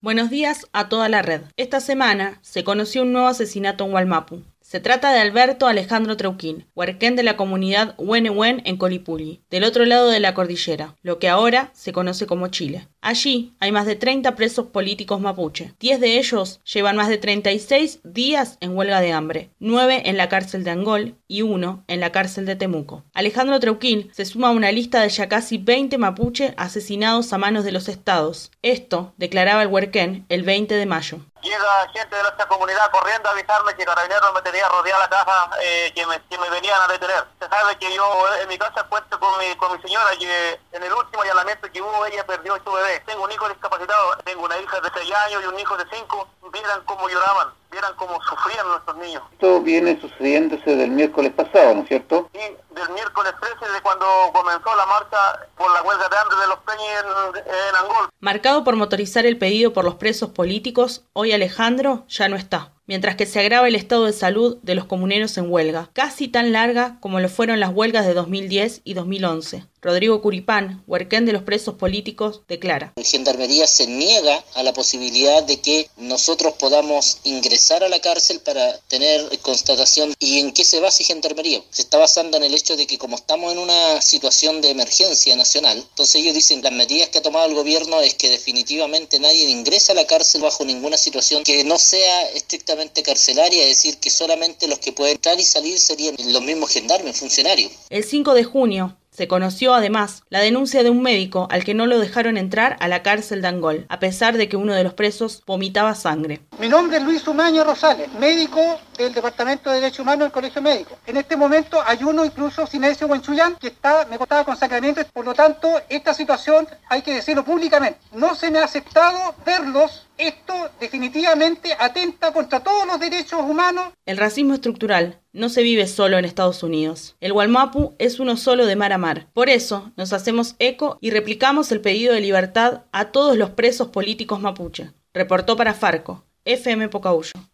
Buenos días a toda la red. Esta semana se conoció un nuevo asesinato en Hualmapu. Se trata de Alberto Alejandro Treuquín, huarquén de la comunidad Huenehuen en Colipuli, del otro lado de la cordillera, lo que ahora se conoce como Chile. Allí hay más de 30 presos políticos mapuche. 10 de ellos llevan más de 36 días en huelga de hambre, 9 en la cárcel de Angol y 1 en la cárcel de Temuco. Alejandro Treuquín se suma a una lista de ya casi 20 mapuche asesinados a manos de los estados. Esto declaraba el huarquén el 20 de mayo. Llega gente de nuestra comunidad corriendo a avisarme que Carabineros me tenía rodeada la casa, eh, que, me, que, me, venían a detener. Se sabe que yo en mi casa cuento con mi, con mi señora que en el último allanamiento que hubo ella perdió a su bebé. Tengo un hijo discapacitado, tengo una hija de 6 años y un hijo de 5. Vieran cómo lloraban, vieran cómo sufrían nuestros niños. Esto viene sucediéndose del miércoles pasado, ¿no es cierto? Sí, del miércoles 13 de cuando comenzó la marcha por la huelga de hambre de los Peñi en, en Angol. Marcado por motorizar el pedido por los presos políticos, hoy Alejandro ya no está mientras que se agrava el estado de salud de los comuneros en huelga, casi tan larga como lo fueron las huelgas de 2010 y 2011. Rodrigo Curipán, huerquén de los presos políticos, declara. Gendarmería se niega a la posibilidad de que nosotros podamos ingresar a la cárcel para tener constatación. ¿Y en qué se basa Gendarmería? Se está basando en el hecho de que como estamos en una situación de emergencia nacional, entonces ellos dicen las medidas que ha tomado el gobierno es que definitivamente nadie ingresa a la cárcel bajo ninguna situación que no sea estrictamente carcelaria, es decir, que solamente los que pueden entrar y salir serían los mismos gendarmes, funcionarios. El 5 de junio, se conoció además la denuncia de un médico al que no lo dejaron entrar a la cárcel de Angol, a pesar de que uno de los presos vomitaba sangre. Mi nombre es Luis Umaño Rosales, médico del Departamento de Derecho Humano del Colegio Médico. En este momento hay uno incluso Sinesio Huenchuyán que está, me contaba con sacramentos, por lo tanto esta situación hay que decirlo públicamente. No se me ha aceptado verlos esto definitivamente atenta contra todos los derechos humanos. El racismo estructural no se vive solo en Estados Unidos. El Gualmapu es uno solo de mar a mar. Por eso nos hacemos eco y replicamos el pedido de libertad a todos los presos políticos mapuche. Reportó para Farco, FM Pocahuyo.